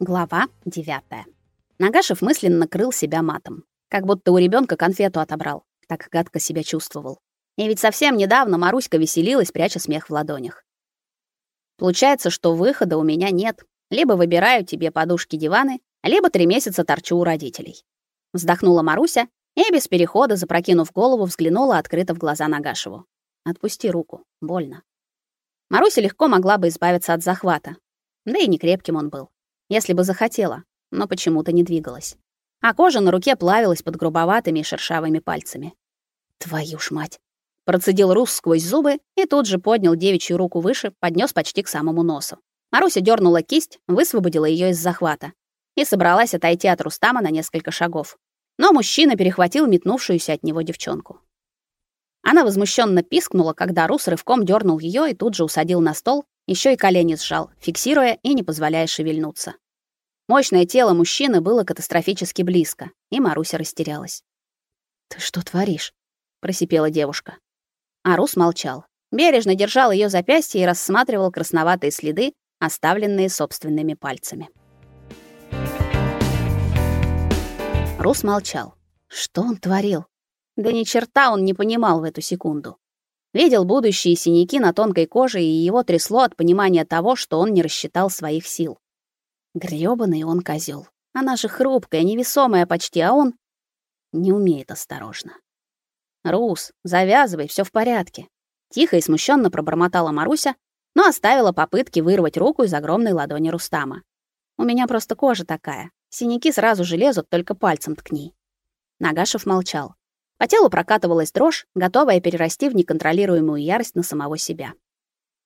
Глава 9. Нагашев мысленно накрыл себя матом, как будто у ребенка конфету отобрал. Так гадко себя чувствовал. И ведь совсем недавно Маруська веселилась, пряча смех в ладонях. Получается, что выхода у меня нет. Либо выбираю тебе подушки-диваны, либо три месяца торчу у родителей. Вздохнула Маруся и без перехода, запрокинув голову, взглянула открыто в глаза Нагашеву. Отпусти руку, больно. Маруся легко могла бы избавиться от захвата. Да и не крепким он был. Если бы захотела, но почему-то не двигалась. А кожа на руке плавилась под грубоватыми и шершавыми пальцами. Твою ж мать. Процедил Рус сквозь зубы и тут же поднял девичью руку выше, поднес почти к самому носу. Маруся дернула кисть, высвободила ее из захвата и собралась отойти от Рустама на несколько шагов. Но мужчина перехватил метнувшуюся от него девчонку. Она возмущенно пискнула, когда Рус рывком дернул ее и тут же усадил на стол, еще и колени сжал, фиксируя и не позволяя шевельнуться. Мощное тело мужчины было катастрофически близко, и Маруся растерялась. "Ты что творишь?" просипела девушка. А Рус молчал. Бережно держал ее запястье и рассматривал красноватые следы, оставленные собственными пальцами. Рус молчал. Что он творил? Да ни черта он не понимал в эту секунду. Видел будущие синяки на тонкой коже, и его трясло от понимания того, что он не рассчитал своих сил. Грёбаный он козел. Она же хрупкая, невесомая почти, а он не умеет осторожно. Рус, завязывай, все в порядке. Тихо и смущенно пробормотала Маруся, но оставила попытки вырвать руку из огромной ладони Рустама. У меня просто кожа такая. Синяки сразу же лезут, только пальцем ткни. Нагашев молчал. По телу прокатывалась дрожь, готовая перерасти в неконтролируемую ярость на самого себя.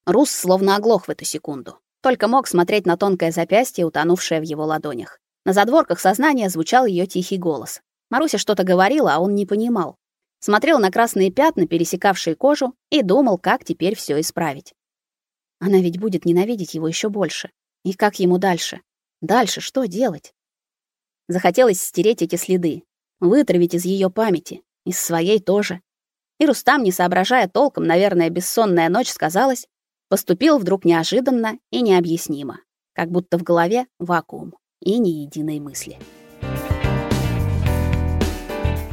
Рус словно оглох в эту секунду. Только мог смотреть на тонкое запястье, утонувшее в его ладонях. На задворках сознания звучал ее тихий голос. Маруся что-то говорила, а он не понимал. Смотрел на красные пятна, пересекавшие кожу, и думал, как теперь все исправить. Она ведь будет ненавидеть его еще больше. И как ему дальше? Дальше что делать? Захотелось стереть эти следы, вытравить из ее памяти, из своей тоже. И Рустам, не соображая толком, наверное, бессонная ночь сказалась, поступил вдруг неожиданно и необъяснимо, как будто в голове вакуум и ни единой мысли.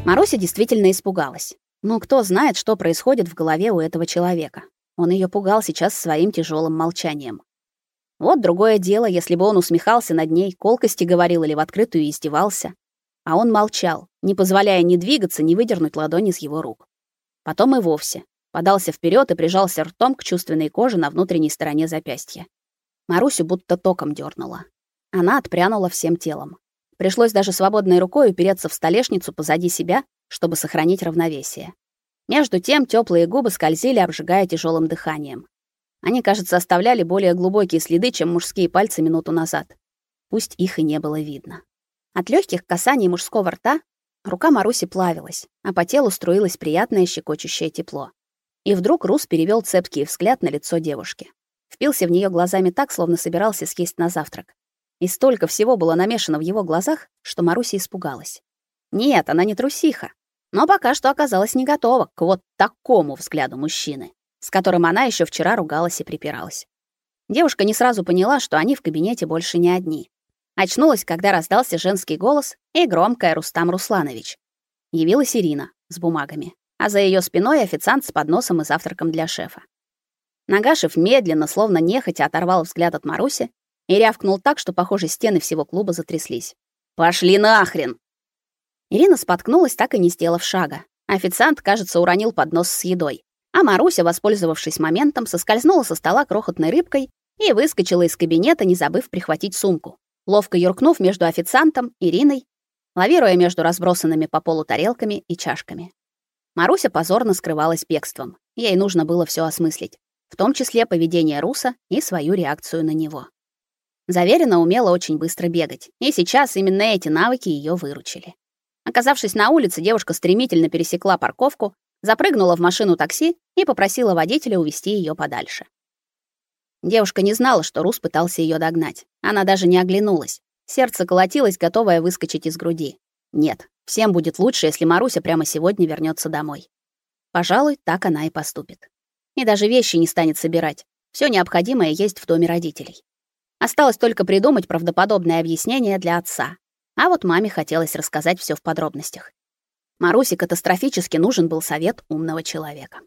Маруся действительно испугалась. Ну, кто знает, что происходит в голове у этого человека. Он ее пугал сейчас своим тяжелым молчанием. Вот другое дело, если бы он усмехался над ней, колкости говорил или в открытую издевался. А он молчал, не позволяя ни двигаться, ни выдернуть ладони из его рук. Потом и вовсе подался вперед и прижался ртом к чувственной коже на внутренней стороне запястья. Марусю будто током дернула. Она отпрянула всем телом. Пришлось даже свободной рукой упереться в столешницу позади себя, чтобы сохранить равновесие. Между тем теплые губы скользили, обжигая тяжелым дыханием. Они, кажется, оставляли более глубокие следы, чем мужские пальцы минуту назад. Пусть их и не было видно. От легких касаний мужского рта рука Маруси плавилась, а по телу струилось приятное щекочущее тепло. И вдруг Рус перевел цепкий взгляд на лицо девушки. Впился в нее глазами так, словно собирался съесть на завтрак. И столько всего было намешано в его глазах, что Маруся испугалась. Нет, она не трусиха, но пока что оказалась не готова к вот такому взгляду мужчины с которым она еще вчера ругалась и припиралась. Девушка не сразу поняла, что они в кабинете больше не одни. Очнулась, когда раздался женский голос и громкая Рустам Русланович. Явилась Ирина с бумагами, а за ее спиной официант с подносом и завтраком для шефа. Нагашев медленно, словно нехотя, оторвал взгляд от Маруси и рявкнул так, что, похоже, стены всего клуба затряслись. «Пошли нахрен!» Ирина споткнулась, так и не сделав шага. Официант, кажется, уронил поднос с едой. А Маруся, воспользовавшись моментом, соскользнула со стола крохотной рыбкой и выскочила из кабинета, не забыв прихватить сумку. Ловко юркнув между официантом, Ириной, лавируя между разбросанными по полу тарелками и чашками. Маруся позорно скрывалась бегством. Ей нужно было все осмыслить, в том числе поведение Руса и свою реакцию на него. Заверена умела очень быстро бегать, и сейчас именно эти навыки ее выручили. Оказавшись на улице, девушка стремительно пересекла парковку запрыгнула в машину такси и попросила водителя увезти ее подальше. Девушка не знала, что Рус пытался ее догнать. Она даже не оглянулась. Сердце колотилось, готовое выскочить из груди. Нет, всем будет лучше, если Маруся прямо сегодня вернется домой. Пожалуй, так она и поступит. И даже вещи не станет собирать. Все необходимое есть в доме родителей. Осталось только придумать правдоподобное объяснение для отца. А вот маме хотелось рассказать все в подробностях. Марусе катастрофически нужен был совет умного человека.